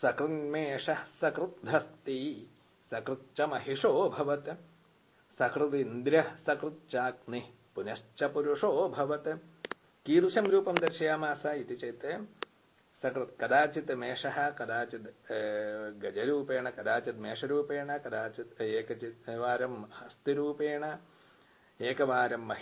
सकृन्मेषः सकृद्धस्ति। सकृच्च महिषोऽभवत् सकृदिन्द्रियः सकृच्चाग्निः पुनश्च पुरुषोऽभवत् कीदृशं रूपं दर्शयामास इति चेत्, सकृत् कदाचित् मेषः, कदाचित् गजरूपेण, कदाचित् मेषरूपेण, कदाचित्, एकचित् वारम् हस्तिरूपेण, एकवारं